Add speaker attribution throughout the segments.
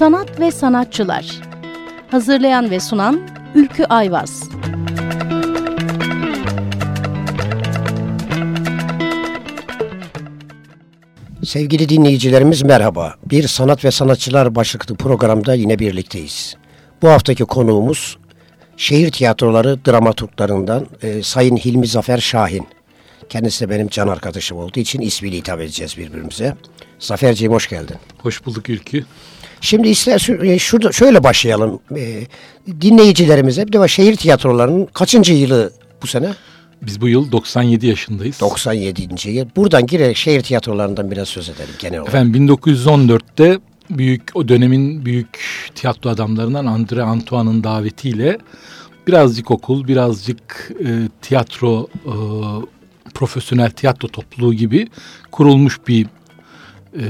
Speaker 1: Sanat ve Sanatçılar Hazırlayan ve sunan Ülkü Ayvaz
Speaker 2: Sevgili dinleyicilerimiz merhaba. Bir Sanat ve Sanatçılar başlıklı programda yine birlikteyiz. Bu haftaki konuğumuz şehir tiyatroları dramaturglarından e, Sayın Hilmi Zafer Şahin. Kendisi de benim can arkadaşım olduğu için ismiyle hitap edeceğiz birbirimize. Zaferciğim hoş geldin.
Speaker 3: Hoş bulduk Ülkü.
Speaker 2: Şimdi ister e, şurada şöyle başlayalım. E, dinleyicilerimize bir de şehir tiyatrolarının kaçıncı yılı bu sene?
Speaker 3: Biz bu yıl 97 yaşındayız.
Speaker 2: 97. yıl. Buradan girerek şehir tiyatrolarından biraz söz edelim genel olarak.
Speaker 3: Efendim 1914'te büyük o dönemin büyük tiyatro adamlarından Andre Antoine'ın davetiyle birazcık okul, birazcık e, tiyatro, e, profesyonel tiyatro topluluğu gibi kurulmuş bir e,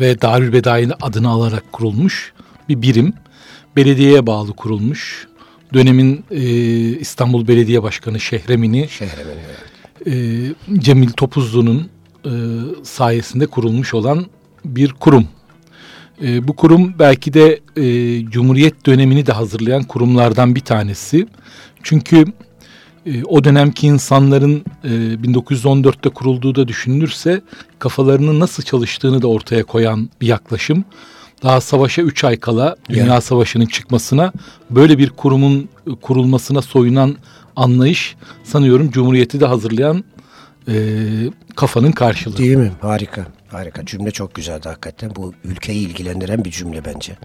Speaker 3: ve Darül Bedai'nin adını alarak kurulmuş bir birim. Belediyeye bağlı kurulmuş. Dönemin e, İstanbul Belediye Başkanı Şehremini,
Speaker 2: Şehremini
Speaker 3: evet. e, Cemil Topuzlu'nun e, sayesinde kurulmuş olan bir kurum. E, bu kurum belki de e, Cumhuriyet dönemini de hazırlayan kurumlardan bir tanesi. Çünkü e, o dönemki insanların e, 1914'te kurulduğu da düşünülürse kafalarının nasıl çalıştığını da ortaya koyan bir yaklaşım. Daha savaşa 3 ay kala Dünya yani. Savaşı'nın çıkmasına böyle bir kurumun kurulmasına soyunan anlayış sanıyorum Cumhuriyeti de hazırlayan e, kafanın karşılığı.
Speaker 2: Değil mi? Harika. Harika. Cümle çok güzeldi hakikaten. Bu ülkeyi ilgilendiren bir cümle bence.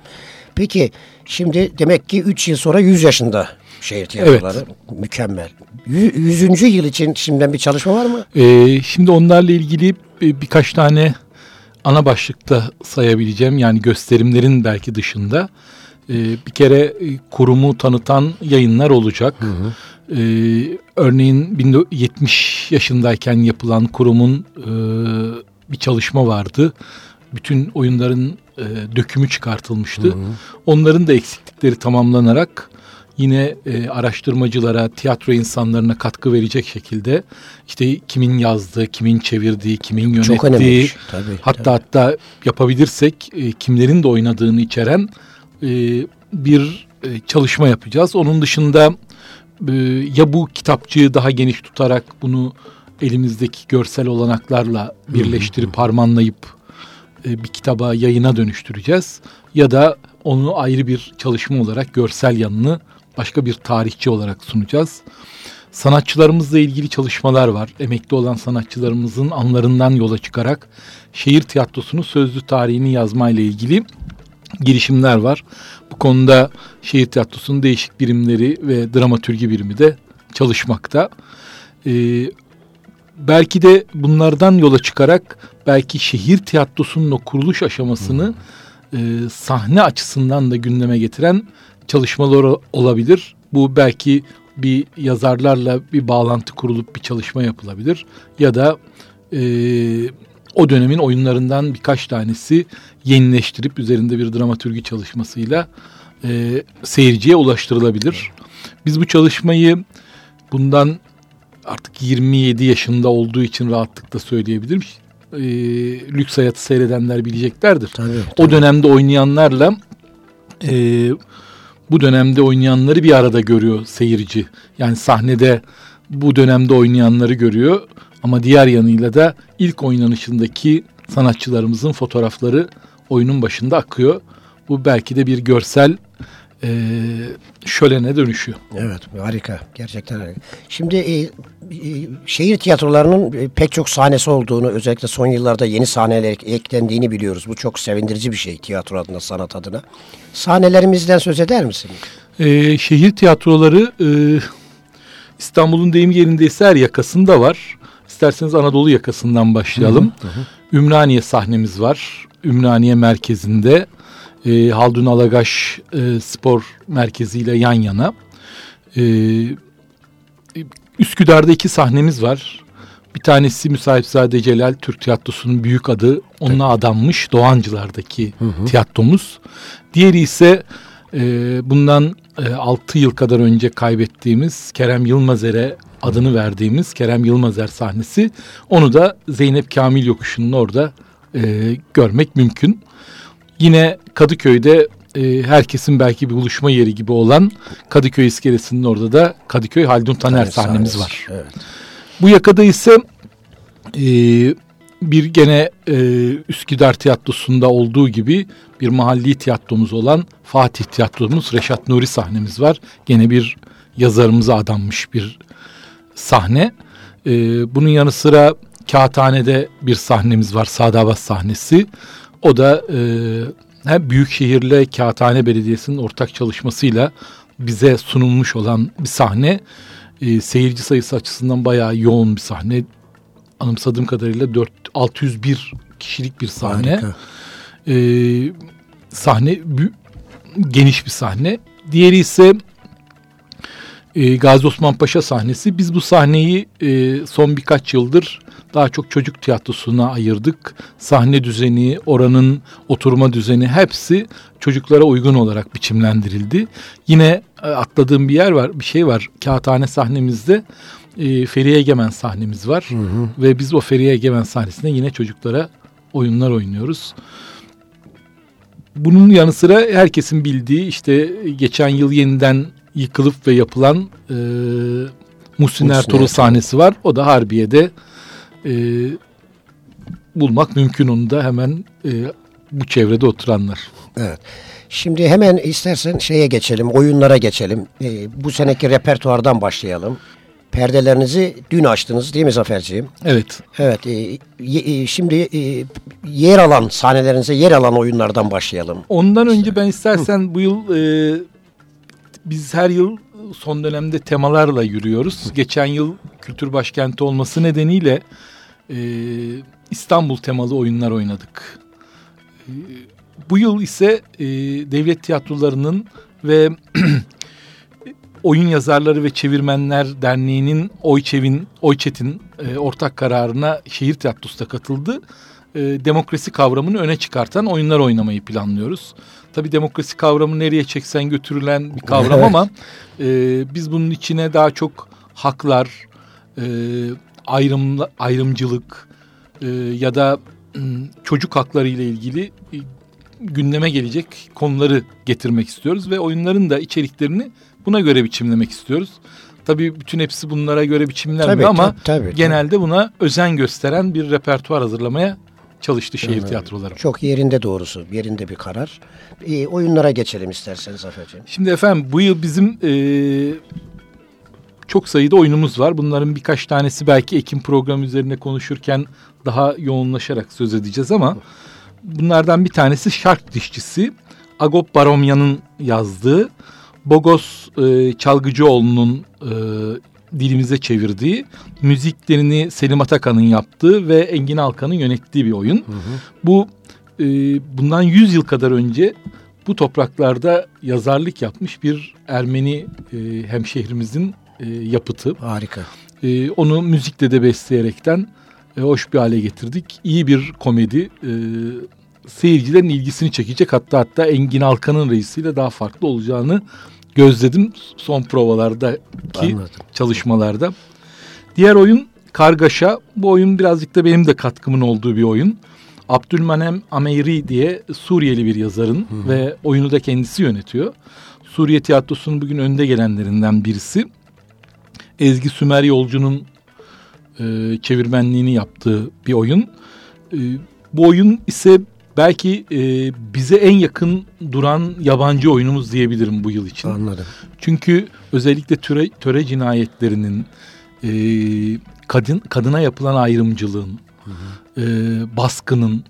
Speaker 2: Peki şimdi demek ki 3 yıl sonra 100 yaşında şehir tiyatroları. Evet. Mükemmel. 100. yıl için şimdiden bir çalışma var mı?
Speaker 3: Ee, şimdi onlarla ilgili bir, birkaç tane ana başlıkta sayabileceğim. Yani gösterimlerin belki dışında. Ee, bir kere e, kurumu tanıtan yayınlar olacak. Hı hı. Ee, örneğin 70 yaşındayken yapılan kurumun e, bir çalışma vardı. Bütün oyunların e, dökümü çıkartılmıştı. Hı hı. Onların da eksiklikleri tamamlanarak yine e, araştırmacılara, tiyatro insanlarına katkı verecek şekilde işte kimin yazdığı, kimin çevirdiği, kimin yönettiği, Çok önemli. Tabii, hatta tabii. hatta yapabilirsek e, kimlerin de oynadığını içeren e, bir e, çalışma yapacağız. Onun dışında e, ya bu kitapçığı daha geniş tutarak bunu elimizdeki görsel olanaklarla birleştirip harmanlayıp e, bir kitaba yayına dönüştüreceğiz ya da onu ayrı bir çalışma olarak görsel yanını başka bir tarihçi olarak sunacağız. Sanatçılarımızla ilgili çalışmalar var. Emekli olan sanatçılarımızın anlarından yola çıkarak şehir tiyatrosunun sözlü tarihini yazmayla ilgili girişimler var. Bu konuda şehir tiyatrosunun değişik birimleri ve dramatürgi birimi de çalışmakta. Ee, belki de bunlardan yola çıkarak belki şehir tiyatrosunun o kuruluş aşamasını hmm. e, sahne açısından da gündeme getiren çalışmalar olabilir. Bu belki bir yazarlarla bir bağlantı kurulup bir çalışma yapılabilir. Ya da e, o dönemin oyunlarından birkaç tanesi yenileştirip üzerinde bir dramatürgi çalışmasıyla e, seyirciye ulaştırılabilir. Biz bu çalışmayı bundan artık 27 yaşında olduğu için rahatlıkla söyleyebilirim. E, lüks hayatı seyredenler bileceklerdir. Tabii, tabii. O dönemde oynayanlarla e, bu dönemde oynayanları bir arada görüyor seyirci. Yani sahnede bu dönemde oynayanları görüyor ama diğer yanıyla da ilk oynanışındaki sanatçılarımızın fotoğrafları oyunun başında akıyor. Bu belki de bir görsel e, şölene dönüşüyor.
Speaker 2: Evet harika gerçekten harika. Şimdi e, e, şehir tiyatrolarının e, pek çok sahnesi olduğunu özellikle son yıllarda yeni sahneler eklendiğini biliyoruz. Bu çok sevindirici bir şey tiyatro adına sanat adına. Sahnelerimizden söz eder misin?
Speaker 3: E, şehir tiyatroları e, İstanbul'un deyim yerinde her yakasında var. İsterseniz Anadolu yakasından başlayalım. Hı hı. Ümraniye sahnemiz var. Ümraniye merkezinde e, Haldun Alagaş e, Spor Merkezi ile yan yana. E, Üsküdar'da iki sahnemiz var. Bir tanesi Müsahipzade Celal Türk Tiyatrosu'nun büyük adı. Onunla evet. adanmış Doğancılar'daki hı hı. tiyatromuz. Diğeri ise e, bundan e, 6 yıl kadar önce kaybettiğimiz Kerem Yılmazer'e adını verdiğimiz Kerem Yılmazer sahnesi. Onu da Zeynep Kamil Yokuşu'nun orada e, görmek mümkün. Yine Kadıköy'de e, herkesin belki bir buluşma yeri gibi olan Kadıköy iskelesinin orada da Kadıköy Haldun Taner, Taner sahnemiz var. Evet. Bu yakada ise e, bir gene e, Üsküdar Tiyatrosu'nda olduğu gibi bir mahalli tiyatromuz olan Fatih Tiyatromuz Reşat Nuri sahnemiz var. Gene bir yazarımıza adanmış bir sahne. E, bunun yanı sıra Kağıthane'de bir sahnemiz var. Sadavat sahnesi. O da e, hem Büyükşehir'le Kağıthane Belediyesi'nin ortak çalışmasıyla bize sunulmuş olan bir sahne. E, seyirci sayısı açısından bayağı yoğun bir sahne. Anımsadığım kadarıyla 4 601 kişilik bir sahne. Harika. E, sahne geniş bir sahne. Diğeri ise e, Gazi Osman Paşa sahnesi. Biz bu sahneyi e, son birkaç yıldır daha çok çocuk tiyatrosuna ayırdık. Sahne düzeni, oranın oturma düzeni hepsi çocuklara uygun olarak biçimlendirildi. Yine e, atladığım bir yer var, bir şey var. Kağıthane sahnemizde e, Feriye Egemen sahnemiz var. Hı hı. Ve biz o Feriye Egemen sahnesinde yine çocuklara oyunlar oynuyoruz. Bunun yanı sıra herkesin bildiği işte geçen yıl yeniden yıkılıp ve yapılan e, Muhsin Ertuğrul sahnesi var. O da Harbiye'de e, bulmak mümkün onu da hemen e, bu çevrede oturanlar.
Speaker 2: Evet. Şimdi hemen istersen şeye geçelim, oyunlara geçelim. E, bu seneki repertuardan başlayalım. Perdelerinizi dün açtınız değil mi Zaferciğim?
Speaker 3: Evet.
Speaker 2: Evet. E, e, şimdi e, yer alan sahnelerinize yer alan oyunlardan başlayalım.
Speaker 3: Ondan önce ben istersen bu yıl e, biz her yıl son dönemde temalarla yürüyoruz. Geçen yıl kültür başkenti olması nedeniyle e, İstanbul temalı oyunlar oynadık. E, bu yıl ise e, devlet tiyatrolarının ve Oyun Yazarları ve Çevirmenler Derneği'nin Oyçevin, Oyçet'in e, ortak kararına şehir tiyatrosu da katıldı. E, demokrasi kavramını öne çıkartan oyunlar oynamayı planlıyoruz. Tabi demokrasi kavramı nereye çeksen götürülen bir kavram evet. ama e, biz bunun içine daha çok haklar, e, ayrım, ayrımcılık e, ya da çocuk hakları ile ilgili e, gündeme gelecek konuları getirmek istiyoruz ve oyunların da içeriklerini buna göre biçimlemek istiyoruz. Tabii bütün hepsi bunlara göre biçimlenmiyor tabii, ama tabii, tabii, genelde buna özen gösteren bir repertuar hazırlamaya çalıştı şehir evet. tiyatroları.
Speaker 2: Çok yerinde doğrusu, yerinde bir karar. E, oyunlara geçelim isterseniz Zaferciğim.
Speaker 3: Şimdi efendim bu yıl bizim e, çok sayıda oyunumuz var. Bunların birkaç tanesi belki Ekim programı üzerine konuşurken daha yoğunlaşarak söz edeceğiz ama bunlardan bir tanesi Şark Dişçisi. Agop Baromyan'ın yazdığı, Bogos e, Çalgıcıoğlu'nun e, dilimize çevirdiği, müziklerini Selim Atakan'ın yaptığı ve Engin Alkan'ın yönettiği bir oyun. Hı hı. Bu e, bundan 100 yıl kadar önce bu topraklarda yazarlık yapmış bir Ermeni e, hemşehrimizin e, yapıtı.
Speaker 2: Harika.
Speaker 3: E, onu müzikle de besleyerekten e, hoş bir hale getirdik. İyi bir komedi. E, seyircilerin ilgisini çekecek. Hatta hatta Engin Alkan'ın reisiyle daha farklı olacağını gözledim son provalardaki Anladım. çalışmalarda. Diğer oyun Kargaşa. Bu oyun birazcık da benim de katkımın olduğu bir oyun. Abdülmanem Ameyri diye Suriyeli bir yazarın hı ve oyunu da kendisi yönetiyor. Suriye tiyatrosunun bugün önde gelenlerinden birisi. Ezgi Sümer Yolcu'nun e, çevirmenliğini yaptığı bir oyun. E, bu oyun ise belki e, bize en yakın duran yabancı oyunumuz diyebilirim bu yıl için.
Speaker 2: Anladım.
Speaker 3: Çünkü özellikle töre, töre cinayetlerinin, e, kadın kadına yapılan ayrımcılığın, hı hı. E, baskının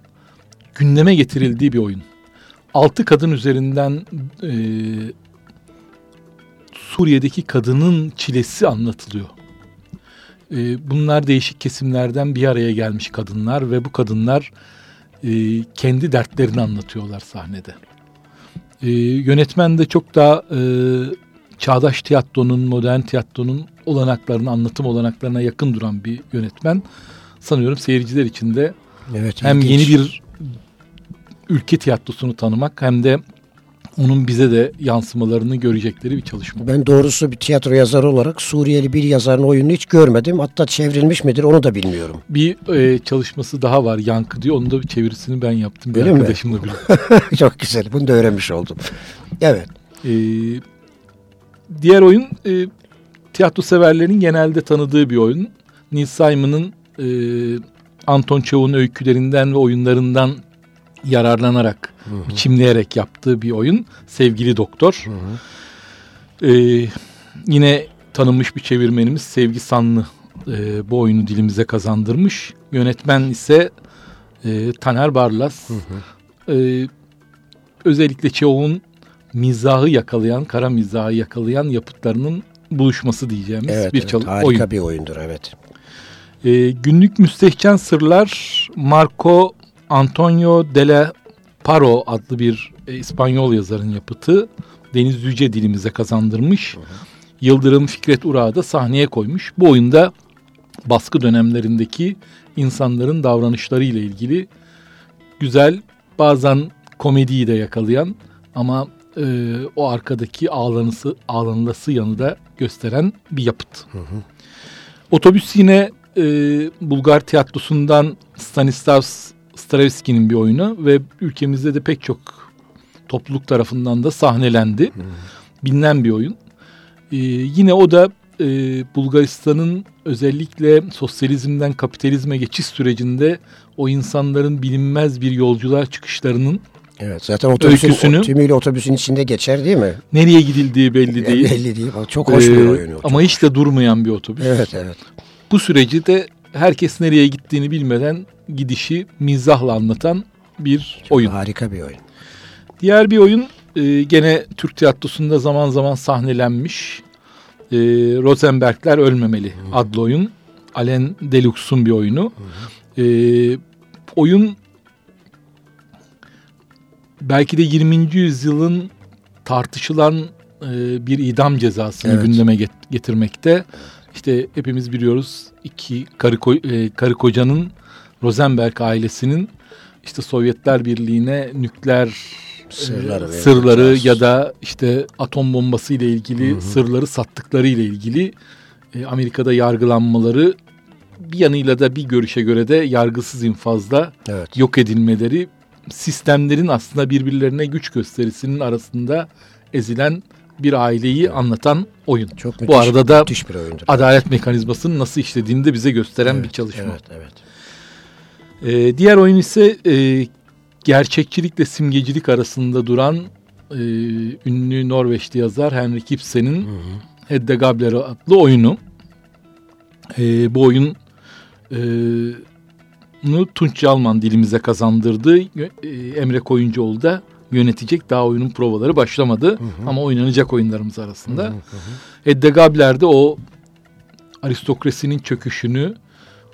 Speaker 3: gündeme getirildiği bir oyun. Altı kadın üzerinden e, Suriye'deki kadının çilesi anlatılıyor. E, bunlar değişik kesimlerden bir araya gelmiş kadınlar ve bu kadınlar e, kendi dertlerini anlatıyorlar sahnede. E, yönetmen de çok daha e, çağdaş tiyatronun, modern tiyatronun olanaklarına, anlatım olanaklarına yakın duran bir yönetmen. Sanıyorum seyirciler için de evet, hem ilginç. yeni bir ülke tiyatrosunu tanımak hem de onun bize de yansımalarını görecekleri bir çalışma.
Speaker 2: Ben doğrusu bir tiyatro yazarı olarak Suriyeli bir yazarın oyununu hiç görmedim. Hatta çevrilmiş midir onu da bilmiyorum.
Speaker 3: Bir e, çalışması daha var Yankı diyor. Onun da bir çevirisini ben yaptım. Bir
Speaker 2: Öyle mi?
Speaker 3: arkadaşımla birlikte.
Speaker 2: Çok güzel. Bunu da öğrenmiş oldum. Evet.
Speaker 3: E, diğer oyun e, tiyatro severlerin genelde tanıdığı bir oyun. Neil Simon'ın e, Anton Çehov'un öykülerinden ve oyunlarından yararlanarak, biçimleyerek yaptığı bir oyun. Sevgili Doktor. E, yine tanınmış bir çevirmenimiz Sevgi Sanlı e, bu oyunu dilimize kazandırmış. Yönetmen ise e, Taner Barlas. E, özellikle Çehov'un mizahı yakalayan, kara mizahı yakalayan yapıtlarının buluşması diyeceğimiz
Speaker 2: Evet,
Speaker 3: bir
Speaker 2: evet.
Speaker 3: çal-
Speaker 2: harika
Speaker 3: oyun.
Speaker 2: bir oyundur evet.
Speaker 3: E, günlük müstehcen sırlar Marco Antonio de la Paro adlı bir e, İspanyol yazarın yapıtı. Deniz Yüce dilimize kazandırmış. Yıldırım Fikret Urak'ı da sahneye koymuş. Bu oyunda baskı dönemlerindeki insanların davranışları ile ilgili güzel bazen komediyi de yakalayan ama e, o arkadaki ağlanısı, ağlanılası yanı da gösteren bir yapıt. Otobüs yine e, Bulgar tiyatrosundan Stanislas Stravinsky'nin bir oyunu ve ülkemizde de pek çok topluluk tarafından da sahnelendi. Bilinen bir oyun. E, yine o da e, Bulgaristan'ın özellikle sosyalizmden kapitalizme geçiş sürecinde o insanların bilinmez bir yolculuğa çıkışlarının
Speaker 2: Evet zaten otobüsün,
Speaker 3: Öyküsünü-
Speaker 2: tümüyle otobüsün içinde geçer değil mi?
Speaker 3: nereye gidildiği belli değil.
Speaker 2: Belli değil. Çok hoş bir
Speaker 3: Ee,
Speaker 2: oyun. o.
Speaker 3: ama hiç de durmayan bir otobüs.
Speaker 2: Evet evet.
Speaker 3: Bu süreci de herkes nereye gittiğini bilmeden gidişi mizahla anlatan bir oyun.
Speaker 2: Harika bir oyun.
Speaker 3: Diğer bir oyun e, gene Türk tiyatrosunda zaman zaman sahnelenmiş. E, Rosenbergler Ölmemeli adlı oyun. Alain Deluxe'un bir oyunu. E, oyun belki de 20. yüzyılın tartışılan e, bir idam cezasını
Speaker 2: Evet.
Speaker 3: gündeme get- getirmekte. İşte hepimiz biliyoruz iki karı, ko- e, karı kocanın Rosenberg ailesinin işte Sovyetler Birliği'ne nükleer
Speaker 2: Sırları
Speaker 3: e, sırları ya da işte atom bombası ile ilgili sırları sattıkları ile ilgili e, Amerika'da yargılanmaları bir yanıyla da bir görüşe göre de yargısız infazda
Speaker 2: Evet.
Speaker 3: yok edilmeleri sistemlerin aslında birbirlerine güç gösterisinin arasında ezilen bir aileyi anlatan oyun.
Speaker 2: Çok
Speaker 3: Bu
Speaker 2: müthiş,
Speaker 3: arada da
Speaker 2: müthiş bir oyundur.
Speaker 3: adalet mekanizmasının nasıl işlediğini de bize gösteren
Speaker 2: Evet,
Speaker 3: bir çalışma.
Speaker 2: Evet evet.
Speaker 3: Ee, diğer oyun ise e, gerçekçilikle simgecilik arasında duran e, ünlü Norveçli yazar Henrik Ibsen'in Hedda Gabler adlı oyunu. E, bu oyun e, Tunç Yalman dilimize kazandırdı. E, Emre Koyuncuoğlu da yönetecek. Daha oyunun provaları başlamadı. Ama oynanacak oyunlarımız arasında. Hedda Gabler de o aristokrasinin çöküşünü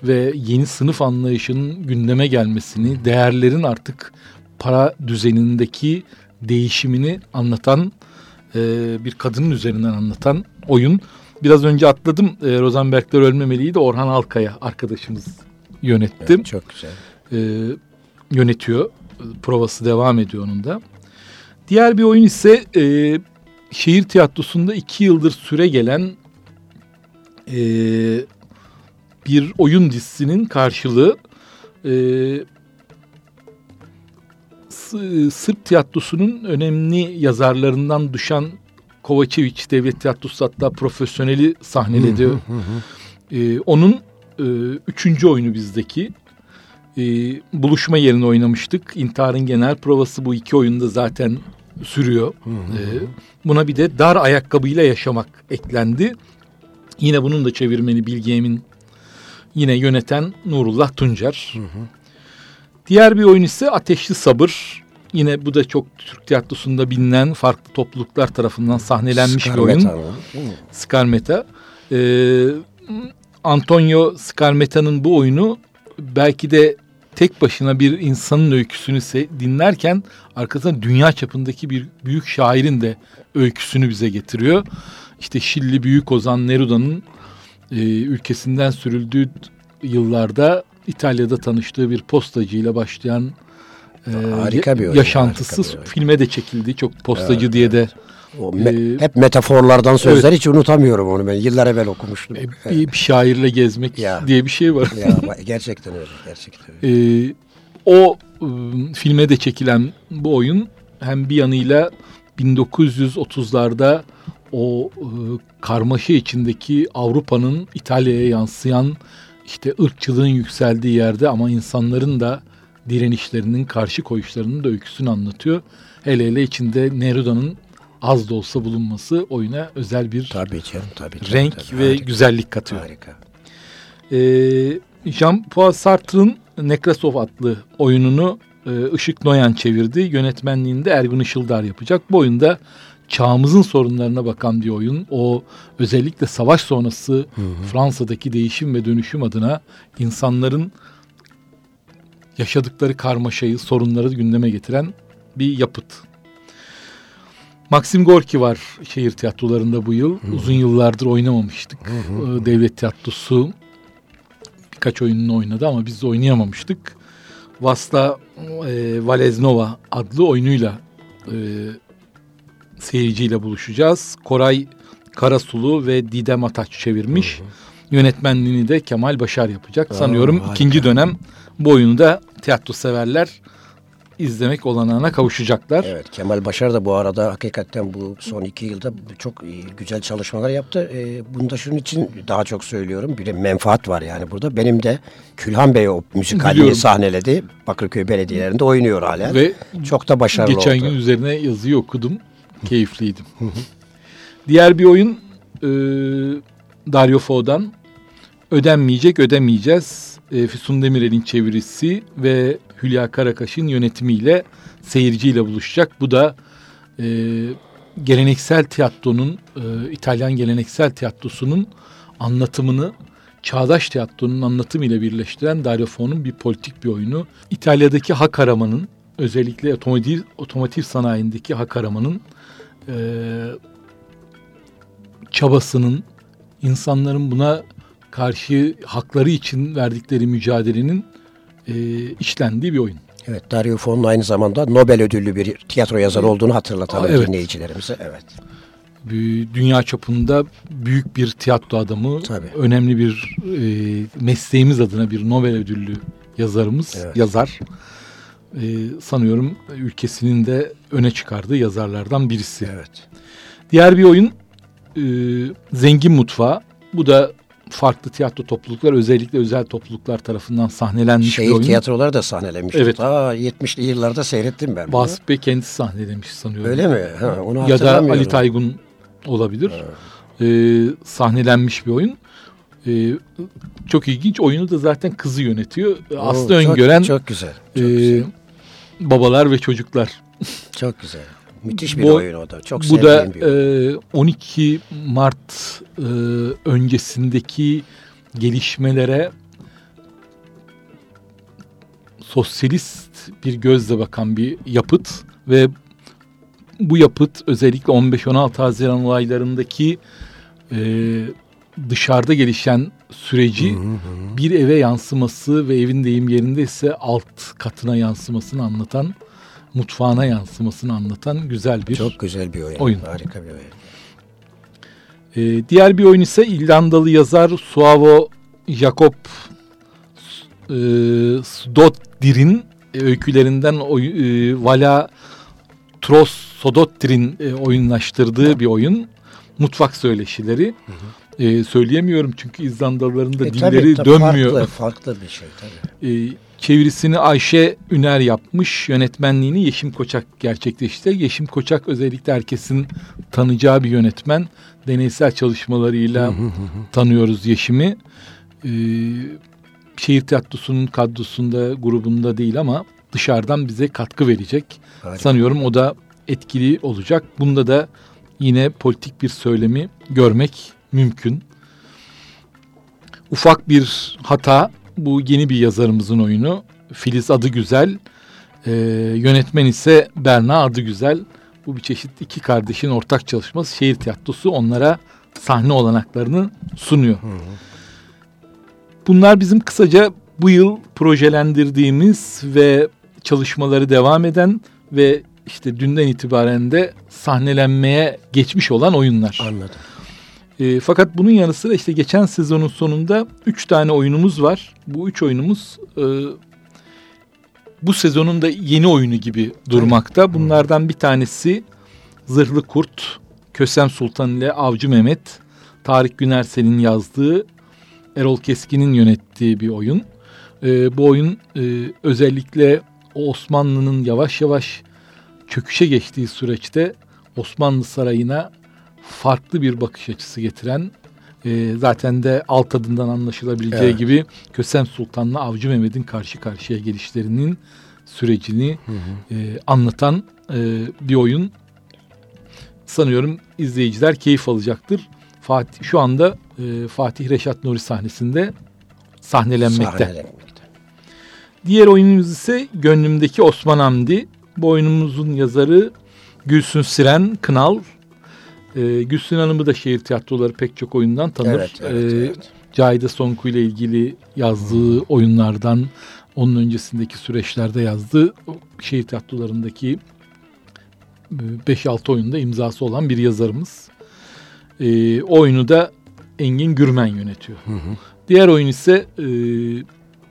Speaker 3: ve yeni sınıf anlayışının gündeme gelmesini, değerlerin artık para düzenindeki değişimini anlatan e, bir kadının üzerinden anlatan oyun. Biraz önce atladım. E, Rosenbergler Ölmemeli'yi de Orhan Alkaya arkadaşımız yönetti.
Speaker 2: Evet, çok güzel.
Speaker 3: E, yönetiyor. Provası devam ediyor onun da. Diğer bir oyun ise e, şehir tiyatrosunda iki yıldır süre gelen e, bir oyun dizisinin karşılığı e, Sırp tiyatrosunun önemli yazarlarından düşen Kovačević Devlet Tiyatrosu hatta profesyoneli sahneledi. E, onun e, üçüncü oyunu bizdeki. E, buluşma yerini oynamıştık. İntiharın genel provası bu iki oyunda zaten sürüyor. E, buna bir de dar ayakkabıyla yaşamak eklendi. Yine bunun da çevirmeni Bilge Emin yine yöneten Nurullah Tuncer. Diğer bir oyun ise Ateşli Sabır. Yine bu da çok Türk tiyatrosunda bilinen farklı topluluklar tarafından sahnelenmiş bir oyun. Scarmeta. Ee, Antonio Scarmeta'nın bu oyunu belki de tek başına bir insanın öyküsünü dinlerken arkasında dünya çapındaki bir büyük şairin de öyküsünü bize getiriyor. İşte Şilli Büyük Ozan Neruda'nın e, ülkesinden sürüldüğü yıllarda İtalya'da tanıştığı bir postacıyla başlayan e,
Speaker 2: Harika bir oyun,
Speaker 3: yaşantısı
Speaker 2: harika bir oyun.
Speaker 3: filme de çekildi. Çok postacı diye de
Speaker 2: O me-
Speaker 3: Ee,
Speaker 2: hep metaforlardan sözler hiç unutamıyorum onu ben. Yıllar evvel okumuştum.
Speaker 3: e, bir, bir şairle gezmek
Speaker 2: Ya.
Speaker 3: diye bir şey var.
Speaker 2: ya gerçekten öyle. Gerçekten öyle.
Speaker 3: E, o e, filme de çekilen bu oyun hem bir yanıyla 1930'larda o e, karmaşa içindeki Avrupa'nın İtalya'ya yansıyan işte ırkçılığın yükseldiği yerde ama insanların da direnişlerinin, karşı koyuşlarının da öyküsünü anlatıyor. Hele hele içinde Neruda'nın az da olsa bulunması oyuna özel bir
Speaker 2: Tabii canım tabii. tabii,
Speaker 3: renk
Speaker 2: tabii.
Speaker 3: ve
Speaker 2: Harika,
Speaker 3: güzellik katıyor.
Speaker 2: Harika.
Speaker 3: Ee, Jean-Paul Sartre'ın Nekrasov adlı oyununu e, Işık Noyan çevirdi. Yönetmenliğinde Ergun Işıldar yapacak. Bu oyunda çağımızın sorunlarına bakan bir oyun. O özellikle savaş sonrası Fransa'daki değişim ve dönüşüm adına insanların yaşadıkları karmaşayı, sorunları gündeme getiren bir yapıt. Maxim Gorki var şehir tiyatrolarında bu yıl. Uzun yıllardır oynamamıştık. Ee, Devlet tiyatrosu birkaç oyununu oynadı ama biz de oynayamamıştık. Vasla e, Valeznova adlı oyunuyla e, seyirciyle buluşacağız. Koray Karasulu ve Didem Ataç çevirmiş. Yönetmenliğini de Kemal Başar yapacak. Sanıyorum
Speaker 2: harika.
Speaker 3: ikinci dönem bu oyunu da tiyatro severler izlemek olanağına kavuşacaklar.
Speaker 2: Evet Kemal Başar da bu arada hakikaten bu son iki yılda çok iyi, güzel çalışmalar yaptı. Ee, bunu da şunun için daha çok söylüyorum. Bir de menfaat var yani burada. Benim de Külhan Bey o müzikalini sahneledi. Bakırköy belediyelerinde oynuyor hala.
Speaker 3: Ve
Speaker 2: çok da başarılı
Speaker 3: Geçen
Speaker 2: oldu.
Speaker 3: gün üzerine yazıyı okudum. Keyifliydim. Diğer bir oyun e, Dario Fo'dan Ödenmeyecek Ödemeyeceğiz. E, Füsun Demirel'in çevirisi ve Hülya Karakaş'ın yönetimiyle seyirciyle buluşacak. Bu da e, geleneksel tiyatronun, e, İtalyan geleneksel tiyatrosunun anlatımını çağdaş tiyatronun anlatımıyla birleştiren Dario Fo'nun bir politik bir oyunu. İtalya'daki hak aramanın, özellikle otomotiv, otomotiv sanayindeki hak aramanın e, çabasının, insanların buna karşı hakları için verdikleri mücadelenin e, işlendiği bir oyun.
Speaker 2: Evet Dario Fo'nun aynı zamanda Nobel ödüllü bir tiyatro yazarı olduğunu hatırlatalım
Speaker 3: Aa, evet.
Speaker 2: dinleyicilerimize. Evet.
Speaker 3: Dünya çapında büyük bir tiyatro adamı,
Speaker 2: Tabii.
Speaker 3: önemli bir e, mesleğimiz adına bir Nobel ödüllü yazarımız,
Speaker 2: Evet.
Speaker 3: yazar. E, sanıyorum ülkesinin de öne çıkardığı yazarlardan birisi.
Speaker 2: Evet.
Speaker 3: Diğer bir oyun e, Zengin Mutfağı. Bu da farklı tiyatro topluluklar, özellikle özel topluluklar tarafından sahnelenmiş bir
Speaker 2: Şehir
Speaker 3: oyun.
Speaker 2: tiyatroları da sahnelemiş.
Speaker 3: Evet.
Speaker 2: Aa 70'li yıllarda seyrettim ben. bunu.
Speaker 3: Vasıf Bey kendisi sahnelemiş sanıyorum.
Speaker 2: Öyle mi? Ha, onu
Speaker 3: ya da. Ali Taygun olabilir. Ee, sahnelenmiş bir oyun. Ee, çok ilginç. Oyunu da zaten kızı yönetiyor.
Speaker 2: Oo,
Speaker 3: Aslı
Speaker 2: çok-
Speaker 3: öngören
Speaker 2: Çok güzel. Çok,
Speaker 3: e,
Speaker 2: güzel.
Speaker 3: Babalar ve çocuklar.
Speaker 2: çok güzel. Müthiş bir
Speaker 3: bu-
Speaker 2: oyun o da. Çok
Speaker 3: Bu da e, 12 Mart e, öncesindeki gelişmelere sosyalist bir gözle bakan bir yapıt ve bu yapıt özellikle 15-16 Haziran olaylarındaki e, dışarıda gelişen süreci bir eve yansıması ve evin deyim yerinde ise alt katına yansımasını anlatan, mutfağına yansımasını anlatan güzel bir
Speaker 2: Çok güzel bir oyun.
Speaker 3: oyun.
Speaker 2: Harika bir oyun.
Speaker 3: Ee, diğer bir oyun ise İrlandalı yazar Suavo Jakob e, Sdottir'in e, öykülerinden oy, e, Vala Tros Sodottir'in e, oyunlaştırdığı bir oyun. Mutfak söyleşileri. E, söyleyemiyorum çünkü İzlandalıların da
Speaker 2: E,
Speaker 3: dilleri
Speaker 2: tabii, tabii,
Speaker 3: dönmüyor.
Speaker 2: Farklı, farklı bir şey tabii.
Speaker 3: E, çevirisini Ayşe Üner yapmış. Yönetmenliğini Yeşim Koçak gerçekleşti. Yeşim Koçak özellikle herkesin tanıyacağı bir yönetmen. Deneysel çalışmalarıyla tanıyoruz Yeşim'i. E, şehir tiyatrosunun kadrosunda, grubunda değil ama dışarıdan bize katkı verecek.
Speaker 2: Harika.
Speaker 3: Sanıyorum o da etkili olacak. Bunda da yine politik bir söylemi görmek mümkün. Ufak bir hata. Bu yeni bir yazarımızın oyunu. Filiz adı güzel. Ee, yönetmen ise Berna adı güzel. Bu bir çeşit iki kardeşin ortak çalışması. Şehir tiyatrosu onlara sahne olanaklarını sunuyor. Bunlar bizim kısaca bu yıl projelendirdiğimiz ve çalışmaları devam eden ve işte dünden itibaren de sahnelenmeye geçmiş olan oyunlar.
Speaker 2: Anladım.
Speaker 3: E, fakat bunun yanı sıra işte geçen sezonun sonunda üç tane oyunumuz var. Bu üç oyunumuz e, bu sezonun da yeni oyunu gibi durmakta. Bunlardan bir tanesi Zırhlı Kurt, Kösem Sultan ile Avcı Mehmet, Tarık Günersel'in yazdığı, Erol Keskin'in yönettiği bir oyun. E, bu oyun e, özellikle Osmanlı'nın yavaş yavaş çöküşe geçtiği süreçte Osmanlı Sarayı'na farklı bir bakış açısı getiren e, zaten de alt adından anlaşılabileceği
Speaker 2: Evet.
Speaker 3: gibi Kösem Sultan'la Avcı Mehmet'in karşı karşıya gelişlerinin sürecini e, anlatan e, bir oyun. Sanıyorum izleyiciler keyif alacaktır. Fatih şu anda e, Fatih Reşat Nuri sahnesinde sahnelenmekte.
Speaker 2: Sahnelenmekte.
Speaker 3: Diğer oyunumuz ise Gönlümdeki Osman Hamdi. Bu oyunumuzun yazarı Gülsün Siren Kınal. Ee, Gülsün Hanım'ı da şehir tiyatroları pek çok oyundan tanır.
Speaker 2: Evet, evet,
Speaker 3: Ee,
Speaker 2: evet.
Speaker 3: Cahide Sonku ile ilgili yazdığı oyunlardan, onun öncesindeki süreçlerde yazdığı şehir tiyatrolarındaki e, 5-6 oyunda imzası olan bir yazarımız. O oyunu da Engin Gürmen yönetiyor. Diğer oyun ise e,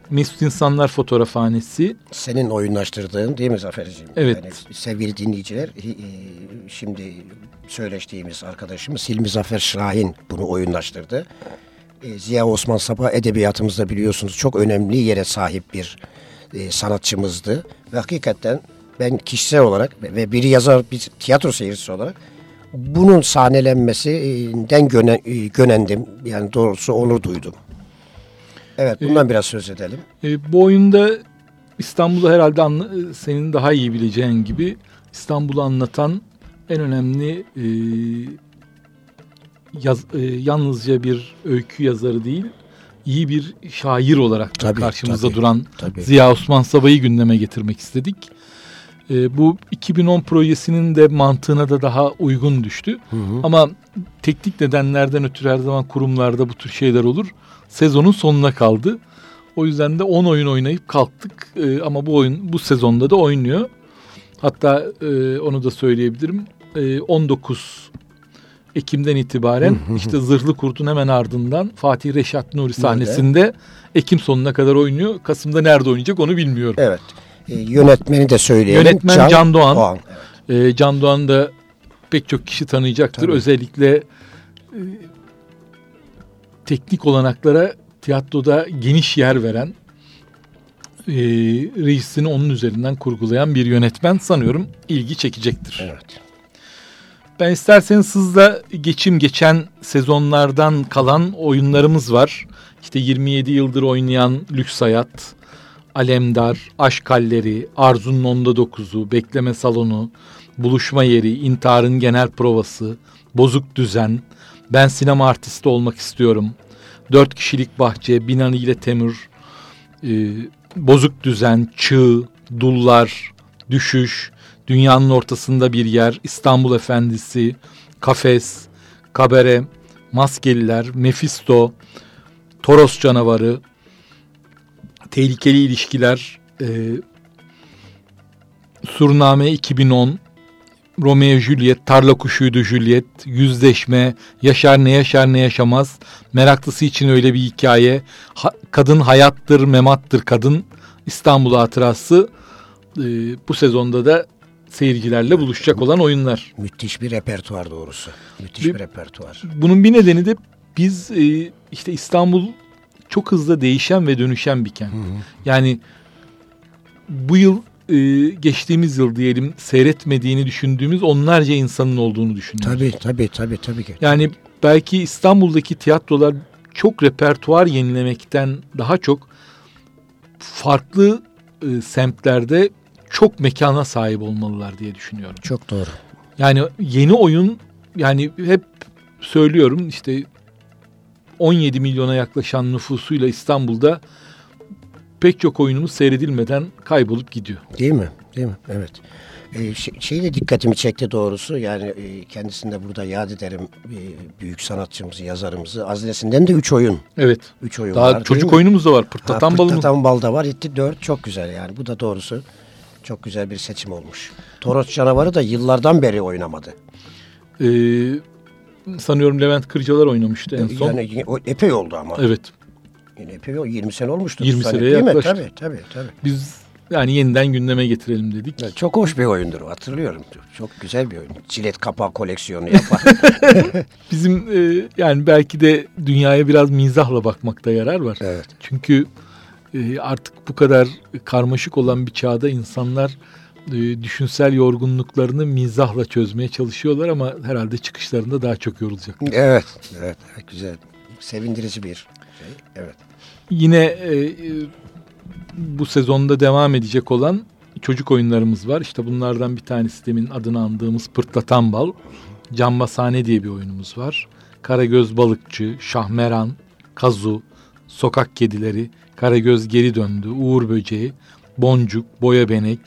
Speaker 3: Mesut İnsanlar Fotoğrafhanesi.
Speaker 2: Senin oyunlaştırdığın değil mi Zafer'ciğim?
Speaker 3: Evet.
Speaker 2: Yani sevgili dinleyiciler şimdi söyleştiğimiz arkadaşımız Hilmi Zafer Şahin bunu oyunlaştırdı. E, Ziya Osman Sabah edebiyatımızda biliyorsunuz çok önemli yere sahip bir e, sanatçımızdı. Ve hakikaten ben kişisel olarak ve- bir yazar, bir tiyatro seyircisi olarak bunun sahnelenmesinden göne, e, gönendim. Yani doğrusu onur duydum. Evet bundan biraz söz edelim.
Speaker 3: E, bu oyunda İstanbul'u herhalde anla- senin daha iyi bileceğin gibi İstanbul'u anlatan en önemli e, yaz, e, yalnızca bir öykü yazarı değil, iyi bir şair olarak da
Speaker 2: Tabii,
Speaker 3: karşımızda
Speaker 2: tabii,
Speaker 3: duran
Speaker 2: tabii.
Speaker 3: Ziya Osman Sabah'ı gündeme getirmek istedik. E, bu 2010 projesinin de mantığına da daha uygun düştü. Ama teknik nedenlerden ötürü her zaman kurumlarda bu tür şeyler olur. Sezonun sonuna kaldı. O yüzden de 10 oyun oynayıp kalktık. E, ama bu oyun bu sezonda da oynuyor. Hatta e, onu da söyleyebilirim. E, 19 Ekim'den itibaren işte Zırhlı Kurt'un hemen ardından Fatih Reşat Nuri sahnesinde Ekim sonuna kadar oynuyor. Kasım'da nerede oynayacak onu bilmiyorum.
Speaker 2: Evet. E, yönetmeni de söyleyelim.
Speaker 3: Yönetmen Can Doğan.
Speaker 2: Evet.
Speaker 3: Ee, Can Doğan da pek çok kişi tanıyacaktır.
Speaker 2: Tabii.
Speaker 3: Özellikle e, teknik olanaklara tiyatroda geniş yer veren e, reisini onun üzerinden kurgulayan bir yönetmen sanıyorum ilgi çekecektir.
Speaker 2: Evet.
Speaker 3: Ben isterseniz hızla geçim geçen sezonlardan kalan oyunlarımız var. İşte 27 yıldır oynayan Lüks Hayat, Alemdar, Aşk Halleri, Arzu'nun Onda Dokuzu, Bekleme Salonu, Buluşma Yeri, İntiharın Genel Provası, Bozuk Düzen, Ben Sinema Artisti Olmak istiyorum, Dört Kişilik Bahçe, Binani ile Temür, e, Bozuk Düzen, Çığ, Dullar, Düşüş, Dünyanın Ortasında Bir Yer, İstanbul Efendisi, Kafes, Kabere, Maskeliler, Mephisto, Toros Canavarı, Tehlikeli İlişkiler, e, Surname 2010, Romeo Juliet, Tarla Kuşuydu Juliet, Yüzleşme, Yaşar ne yaşar ne yaşamaz, Meraklısı için öyle bir hikaye, Ha- Kadın hayattır, memattır kadın, İstanbul Hatırası, e, bu sezonda da seyircilerle buluşacak olan oyunlar.
Speaker 2: Müthiş bir repertuar doğrusu. Müthiş
Speaker 3: Bir-
Speaker 2: bir, repertuar.
Speaker 3: Bunun bir nedeni de biz e, işte İstanbul çok hızlı değişen ve dönüşen bir kent. Yani bu yıl e, geçtiğimiz yıl diyelim seyretmediğini düşündüğümüz onlarca insanın olduğunu düşünüyoruz.
Speaker 2: Tabii tabii tabii tabii ki.
Speaker 3: Yani belki İstanbul'daki tiyatrolar çok repertuar yenilemekten daha çok farklı e, semtlerde çok mekana sahip olmalılar diye düşünüyorum.
Speaker 2: Çok doğru.
Speaker 3: Yani yeni oyun yani hep söylüyorum işte 17 milyona yaklaşan nüfusuyla İstanbul'da pek çok oyunumuz seyredilmeden kaybolup gidiyor.
Speaker 2: Değil mi? Değil mi? Evet. Ee, şey, şey de dikkatimi çekti doğrusu. Yani e, kendisini de burada yad ederim. e, büyük sanatçımızı, yazarımızı. Aznesinden de üç oyun.
Speaker 3: Evet.
Speaker 2: Üç oyun
Speaker 3: Daha
Speaker 2: var.
Speaker 3: çocuk oyunumuz da var.
Speaker 2: Ha,
Speaker 3: Pırtlatan balımız.
Speaker 2: Pırtlatan bal da var. Etti dört. Çok güzel yani. Bu da doğrusu Çok güzel bir seçim olmuş. Toros Canavarı da yıllardan beri oynamadı.
Speaker 3: Ee, sanıyorum Levent Kırcalar oynamıştı en son.
Speaker 2: Yani o epey oldu ama.
Speaker 3: Evet.
Speaker 2: Yine epey oldu. 20 sene olmuştu.
Speaker 3: 20
Speaker 2: Sanki,
Speaker 3: seneye yaklaştı.
Speaker 2: Tabii tabii tabii.
Speaker 3: Biz yani yeniden gündeme getirelim dedik.
Speaker 2: Evet, Çok hoş bir oyundur hatırlıyorum. Çok güzel bir oyun. Cilet kapağı koleksiyonu yapar.
Speaker 3: Bizim e, yani belki de dünyaya biraz mizahla bakmakta yarar var.
Speaker 2: evet.
Speaker 3: Çünkü e, artık bu kadar karmaşık olan bir çağda insanlar e, düşünsel yorgunluklarını mizahla çözmeye çalışıyorlar ama herhalde çıkışlarında daha çok yorulacak.
Speaker 2: Evet. Evet. Güzel. Sevindirici bir şey. Evet.
Speaker 3: Yine e, e, bu sezonda devam edecek olan çocuk oyunlarımız var. İşte bunlardan bir tanesi demin adını andığımız Pırtlatan Bal. Cambazhane diye bir oyunumuz var. Karagöz Balıkçı, Şahmeran, Kazu, Sokak Kedileri, Karagöz Geri Döndü, Uğur Böceği, Boncuk, Boya Benek,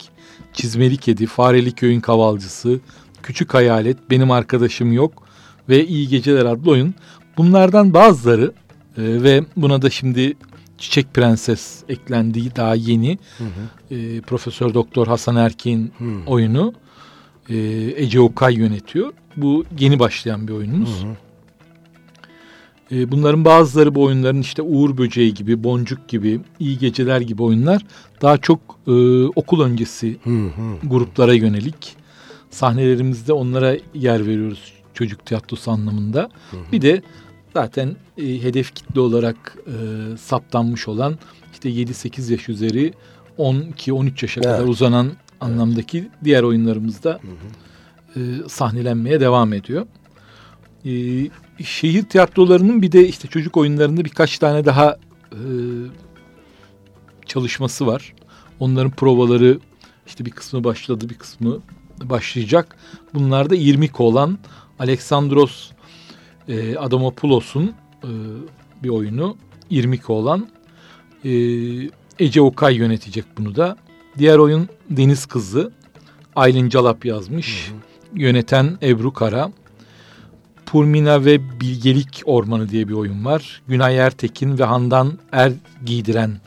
Speaker 3: Çizmeli Kedi, Fareli Köyün Kavalcısı, Küçük Hayalet, Benim Arkadaşım Yok ve İyi Geceler adlı oyun. Bunlardan bazıları e, ve buna da şimdi Çiçek Prenses eklendiği daha yeni e, Profesör Doktor Hasan Erkin oyunu e, Ece Okay yönetiyor. Bu yeni başlayan bir oyunumuz. E, bunların bazıları bu oyunların işte Uğur Böceği gibi, Boncuk gibi, İyi Geceler gibi oyunlar daha çok e, okul öncesi gruplara yönelik. Sahnelerimizde onlara yer veriyoruz çocuk tiyatrosu anlamında. Bir de zaten e, hedef kitle olarak e, saptanmış olan işte 7-8 yaş üzeri 12-13 yaşa kadar
Speaker 2: Evet.
Speaker 3: uzanan anlamdaki diğer oyunlarımızda e, sahnelenmeye devam ediyor. E, şehir tiyatrolarının bir de işte çocuk oyunlarında birkaç tane daha e, çalışması var. Onların provaları işte bir kısmı başladı, bir kısmı başlayacak. Bunlar da İrmik olan Alexandros e, Adamopoulos'un e, bir oyunu. İrmik olan e, Ece Okay yönetecek bunu da. Diğer oyun Deniz Kızı. Aylin Calap yazmış. Yöneten Ebru Kara. Purmina ve Bilgelik Ormanı diye bir oyun var. Günay Ertekin ve Handan Er Giydiren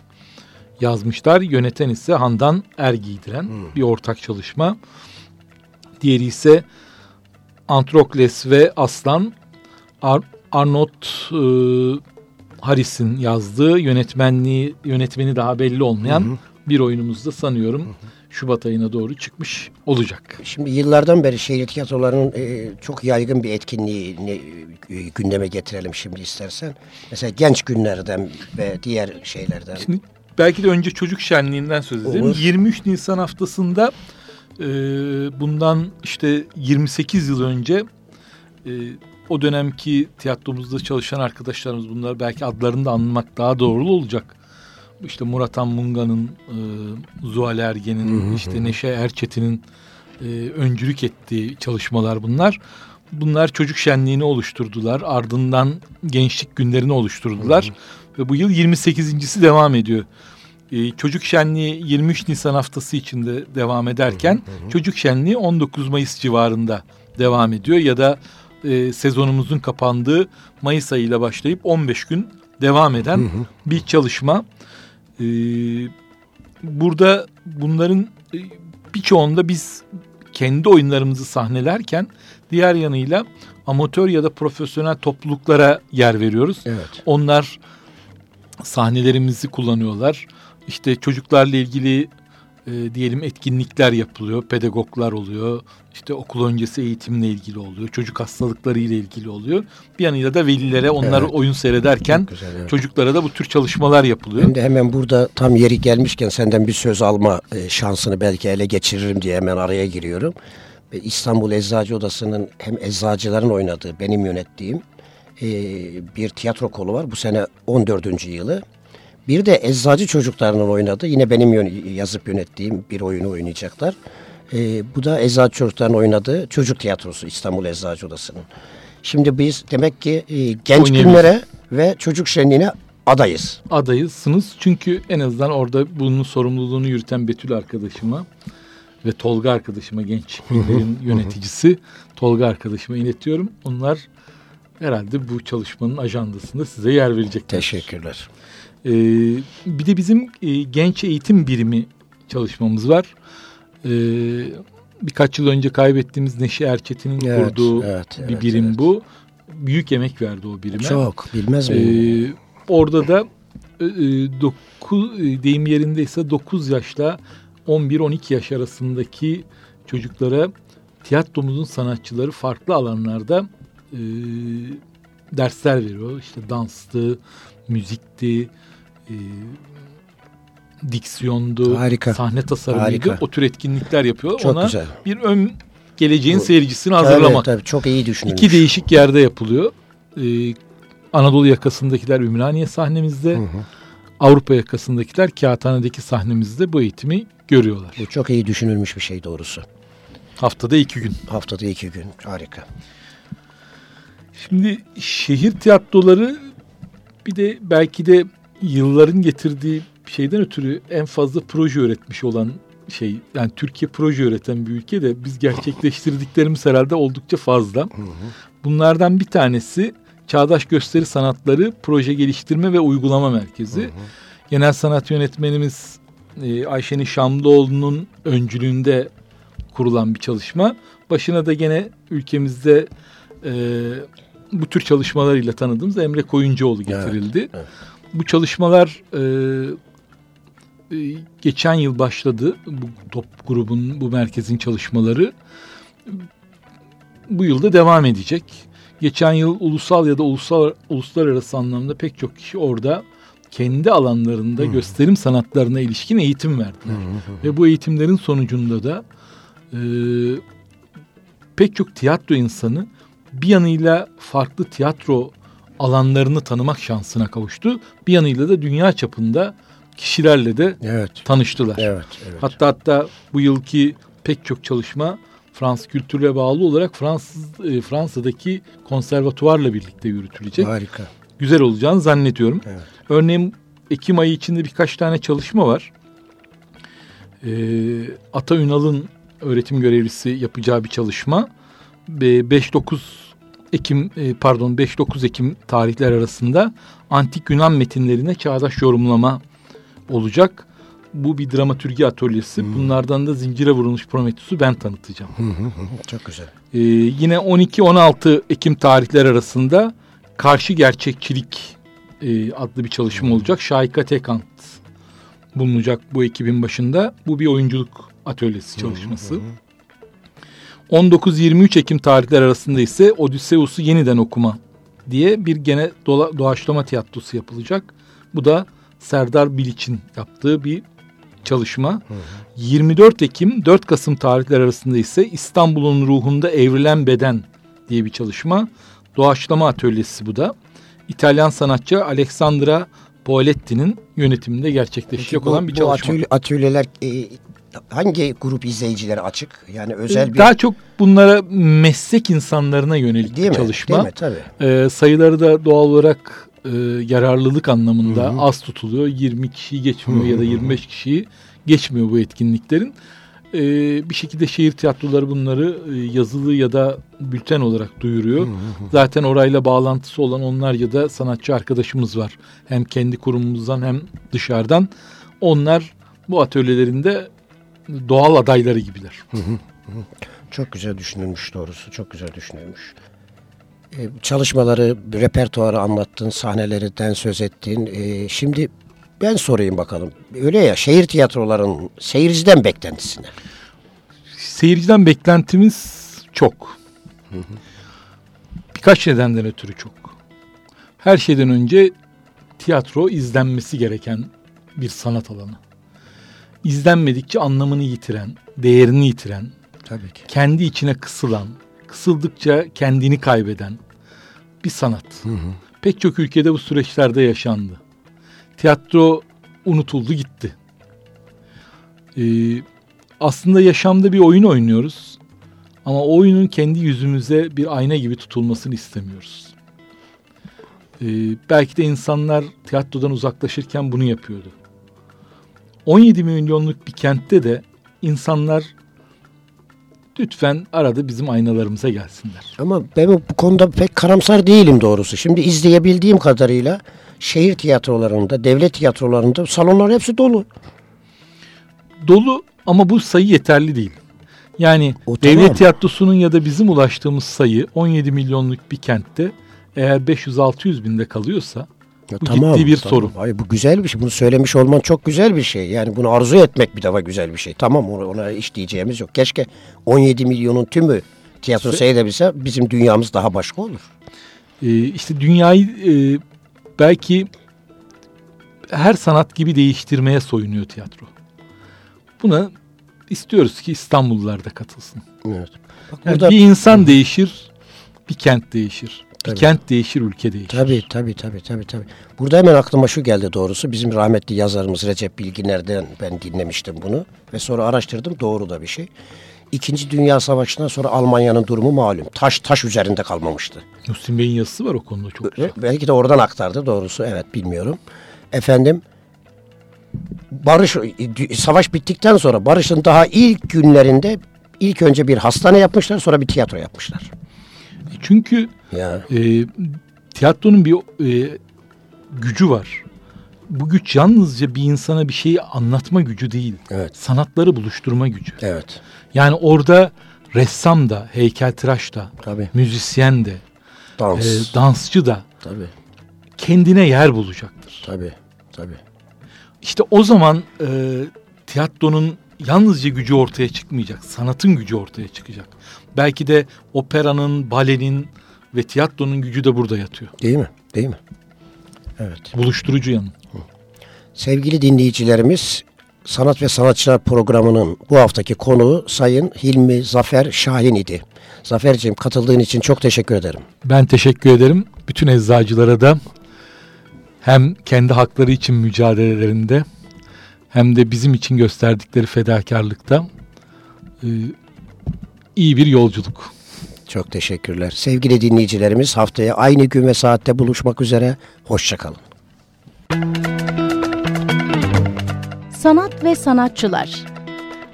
Speaker 3: yazmışlar. Yöneten ise Handan Er Giydiren. Bir ortak çalışma. Diğeri ise Antrokles ve Aslan Ar Arnold e, Harris'in yazdığı yönetmenliği yönetmeni daha belli olmayan bir oyunumuzda sanıyorum Şubat ayına doğru çıkmış olacak.
Speaker 2: Şimdi yıllardan beri şehir tiyatrolarının e, çok yaygın bir etkinliğini e, gündeme getirelim şimdi istersen. Mesela genç günlerden ve diğer şeylerden.
Speaker 3: Şimdi belki de önce çocuk şenliğinden söz edelim.
Speaker 2: Olur.
Speaker 3: 23 Nisan haftasında e, bundan işte 28 yıl önce e, o dönemki tiyatromuzda çalışan arkadaşlarımız bunlar belki adlarını da anmak daha doğru olacak. İşte Murat Anmunga'nın, e, Zuhal Ergen'in, işte Neşe Erçetin'in e, öncülük ettiği çalışmalar bunlar. Bunlar çocuk şenliğini oluşturdular. Ardından gençlik günlerini oluşturdular. Ve bu yıl 28.si devam ediyor. Ee, çocuk şenliği 23 Nisan haftası içinde devam ederken çocuk şenliği 19 Mayıs civarında devam ediyor. Ya da e, sezonumuzun kapandığı Mayıs ayıyla başlayıp 15 gün devam eden bir çalışma. Ee, burada bunların e, birçoğunda biz kendi oyunlarımızı sahnelerken diğer yanıyla amatör ya da profesyonel topluluklara yer veriyoruz.
Speaker 2: Evet.
Speaker 3: Onlar sahnelerimizi kullanıyorlar. İşte çocuklarla ilgili e, diyelim etkinlikler yapılıyor, pedagoglar oluyor. İşte okul öncesi eğitimle ilgili oluyor, çocuk hastalıkları ile ilgili oluyor. Bir yanıyla da velilere onlar
Speaker 2: Evet.
Speaker 3: oyun seyrederken
Speaker 2: güzel, evet.
Speaker 3: çocuklara da bu tür çalışmalar yapılıyor.
Speaker 2: De hemen burada tam yeri gelmişken senden bir söz alma e, şansını belki ele geçiririm diye hemen araya giriyorum. E, İstanbul Eczacı Odası'nın hem eczacıların oynadığı, benim yönettiğim e, bir tiyatro kolu var. Bu sene 14. yılı. Bir de eczacı çocuklarının oynadığı, yine benim yön- yazıp yönettiğim bir oyunu oynayacaklar. E, bu da eczacı çocukların oynadığı çocuk tiyatrosu İstanbul Eczacı Odası'nın. Şimdi biz demek ki e, genç günlere ve çocuk şenliğine adayız.
Speaker 3: adayısınız. Çünkü en azından orada bunun sorumluluğunu yürüten Betül arkadaşıma ve Tolga arkadaşıma genç günlerin yöneticisi Tolga arkadaşıma iletiyorum. Onlar herhalde bu çalışmanın ajandasında size yer verecekler.
Speaker 2: Teşekkürler.
Speaker 3: Ee, bir de bizim e, genç eğitim birimi çalışmamız var. e, birkaç yıl önce kaybettiğimiz Neşe Erçetin'in evet, kurduğu evet, bir birim evet. bu. Büyük emek verdi o birime.
Speaker 2: Çok bilmez miyim?
Speaker 3: Ee, orada da e, doku, e, deyim yerindeyse 9 yaşla 11-12 yaş arasındaki çocuklara tiyatromuzun sanatçıları farklı alanlarda e, dersler veriyor. İşte danstı, müzikti, e, diksiyondu, Harika. sahne tasarımıydı. Harika. O tür etkinlikler yapıyor. Çok Ona güzel. bir ön geleceğin Bu, seyircisini hazırlamak. Evet, tabii,
Speaker 2: çok iyi düşünülmüş.
Speaker 3: İki değişik yerde yapılıyor. Ee, Anadolu yakasındakiler Ümraniye sahnemizde. Hı hı. Avrupa yakasındakiler Kağıthane'deki sahnemizde bu eğitimi görüyorlar.
Speaker 2: Bu çok iyi düşünülmüş bir şey doğrusu.
Speaker 3: Haftada iki gün.
Speaker 2: Haftada iki gün. Harika.
Speaker 3: Şimdi şehir tiyatroları bir de belki de yılların getirdiği şeyden ötürü en fazla proje üretmiş olan şey yani Türkiye proje üreten bir ülke de biz gerçekleştirdiklerimiz herhalde oldukça fazla. Bunlardan bir tanesi Çağdaş Gösteri Sanatları Proje Geliştirme ve Uygulama Merkezi. Genel sanat yönetmenimiz e, Ayşe'nin Şamlıoğlu'nun öncülüğünde kurulan bir çalışma. Başına da gene ülkemizde e, bu tür çalışmalarıyla tanıdığımız Emre Koyuncuoğlu getirildi. Evet, evet. Bu çalışmalar e, e, geçen yıl başladı bu top grubun bu merkezin çalışmaları. Bu yılda devam edecek. Geçen yıl ulusal ya da ulusal uluslararası anlamda pek çok kişi orada kendi alanlarında hmm. gösterim sanatlarına ilişkin eğitim verdiler. Hmm. Ve bu eğitimlerin sonucunda da e, pek çok tiyatro insanı bir yanıyla farklı tiyatro alanlarını tanımak şansına kavuştu. Bir yanıyla da dünya çapında kişilerle de evet. tanıştılar. Evet, evet. Hatta hatta bu yılki pek çok çalışma Fransız kültürüne bağlı olarak Fransız e, Fransa'daki konservatuvarla birlikte yürütülecek.
Speaker 2: Harika.
Speaker 3: Güzel olacağını zannediyorum. Evet. Örneğin Ekim ayı içinde birkaç tane çalışma var. Ee, Ata Ünal'ın öğretim görevlisi yapacağı bir çalışma. 5-9 Ekim e, pardon 5-9 Ekim tarihler arasında antik Yunan metinlerine çağdaş yorumlama olacak. Bu bir dramatürgi atölyesi. Hmm. Bunlardan da zincire vurulmuş Prometheus'u ben tanıtacağım.
Speaker 2: Çok güzel.
Speaker 3: Ee, yine 12-16 Ekim tarihler arasında Karşı Gerçekçilik e, adlı bir çalışma hmm. olacak. Şahika Tekant bulunacak bu ekibin başında. Bu bir oyunculuk atölyesi çalışması. 19-23 Ekim tarihler arasında ise Odysseus'u yeniden okuma diye bir gene doğa, doğaçlama tiyatrosu yapılacak. Bu da Serdar Biliç'in yaptığı bir çalışma. Hı hı. 24 Ekim 4 Kasım tarihler arasında ise İstanbul'un ruhunda evrilen beden diye bir çalışma. Doğaçlama atölyesi bu da. İtalyan sanatçı Alexandra Poletti'nin yönetiminde gerçekleşecek bu, olan bir çalışma.
Speaker 2: Bu atölyeler e, hangi grup izleyicileri açık? Yani özel
Speaker 3: bir... Daha çok bunlara meslek insanlarına yönelik Değil bir mi? çalışma. Değil mi? Tabii. Ee, sayıları da doğal olarak e, yararlılık anlamında Hı-hı. az tutuluyor. 20 kişiyi geçmiyor Hı-hı. ya da 25 kişiyi geçmiyor bu etkinliklerin. Ee, bir şekilde şehir tiyatroları bunları e, yazılı ya da bülten olarak duyuruyor. Zaten orayla bağlantısı olan onlar ya da sanatçı arkadaşımız var. Hem kendi kurumumuzdan hem dışarıdan. Onlar bu atölyelerinde doğal adayları gibiler.
Speaker 2: Çok güzel düşünülmüş doğrusu. Çok güzel düşünülmüş. Ee, çalışmaları, repertuarı anlattın, sahnelerden söz ettin. Ee, şimdi ben sorayım bakalım. Öyle ya şehir tiyatroların seyirciden beklentisine.
Speaker 3: Seyirciden beklentimiz çok. Birkaç nedenden ötürü çok. Her şeyden önce tiyatro izlenmesi gereken bir sanat alanı izlenmedikçe anlamını yitiren, değerini yitiren, Tabii ki. kendi içine kısılan, kısıldıkça kendini kaybeden bir sanat. Hı hı. Pek çok ülkede bu süreçlerde yaşandı. Tiyatro unutuldu gitti. Ee, aslında yaşamda bir oyun oynuyoruz. Ama o oyunun kendi yüzümüze bir ayna gibi tutulmasını istemiyoruz. Ee, belki de insanlar tiyatrodan uzaklaşırken bunu yapıyordu. 17 milyonluk bir kentte de insanlar lütfen arada bizim aynalarımıza gelsinler.
Speaker 2: Ama ben bu konuda pek karamsar değilim doğrusu. Şimdi izleyebildiğim kadarıyla şehir tiyatrolarında, devlet tiyatrolarında salonlar hepsi dolu.
Speaker 3: Dolu Ama bu sayı yeterli değil. Yani
Speaker 2: O
Speaker 3: devlet
Speaker 2: tamam.
Speaker 3: tiyatrosunun ya da bizim ulaştığımız sayı 17 milyonluk bir kentte eğer 500-600 binde kalıyorsa
Speaker 2: Ya
Speaker 3: Bu ciddi bir sorun.
Speaker 2: Hayır, bu güzel bir şey. Bunu söylemiş olman çok güzel bir şey. Yani bunu arzu etmek bir defa güzel bir şey. Tamam ona, iş diyeceğimiz yok. Keşke 17 milyonun tümü tiyatro seyredebilse bizim dünyamız daha başka olur.
Speaker 3: e, işte dünyayı e, belki her sanat gibi değiştirmeye soyunuyor tiyatro. Buna istiyoruz ki İstanbullular da katılsın.
Speaker 2: Evet. Bak
Speaker 3: Yani
Speaker 2: burada
Speaker 3: bir insan değişir, bir kent değişir.
Speaker 2: Tabii.
Speaker 3: Bir kent değişir, ülke değişir.
Speaker 2: Tabii tabii tabii tabii tabii. Burada hemen aklıma şu geldi doğrusu. Bizim rahmetli yazarımız Recep Bilginer'den ben dinlemiştim bunu ve sonra araştırdım. Doğru da bir şey. İkinci Dünya Savaşı'ndan sonra Almanya'nın durumu malum. Taş taş üzerinde kalmamıştı.
Speaker 3: Müslüm Bey'in yazısı var o konuda çok güzel.
Speaker 2: Belki de oradan aktardı doğrusu. Evet bilmiyorum. Efendim barış savaş bittikten sonra barışın daha ilk günlerinde ilk önce bir hastane yapmışlar sonra bir tiyatro yapmışlar.
Speaker 3: Çünkü
Speaker 2: Ya
Speaker 3: e, tiyatronun bir e, gücü var. Bu güç yalnızca bir insana bir şeyi anlatma gücü değil.
Speaker 2: Evet.
Speaker 3: Sanatları buluşturma gücü.
Speaker 2: evet.
Speaker 3: Yani orada ressam da, heykeltıraş da,
Speaker 2: Tabii.
Speaker 3: müzisyen de,
Speaker 2: Dans.
Speaker 3: e, dansçı da
Speaker 2: tabii.
Speaker 3: kendine yer bulacaktır.
Speaker 2: Tabii. Tabii.
Speaker 3: İşte o zaman e, tiyatronun yalnızca gücü ortaya çıkmayacak, sanatın gücü ortaya çıkacak. Belki de operanın, balenin ve tiyatronun gücü de burada yatıyor.
Speaker 2: Değil mi? Değil mi? Evet.
Speaker 3: Buluşturucu yanı.
Speaker 2: Sevgili dinleyicilerimiz Sanat ve Sanatçılar programının bu haftaki konuğu Sayın Hilmi Zafer Şahin idi. Zaferciğim katıldığın için çok teşekkür ederim.
Speaker 3: Ben teşekkür ederim. Bütün eczacılara da hem kendi hakları için mücadelelerinde hem de bizim için gösterdikleri fedakarlıkta e, iyi bir yolculuk.
Speaker 2: Çok teşekkürler. Sevgili dinleyicilerimiz haftaya aynı gün ve saatte buluşmak üzere. Hoşçakalın.
Speaker 1: Sanat ve Sanatçılar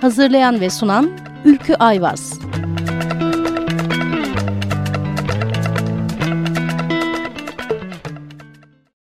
Speaker 1: Hazırlayan ve sunan Ülkü Ayvaz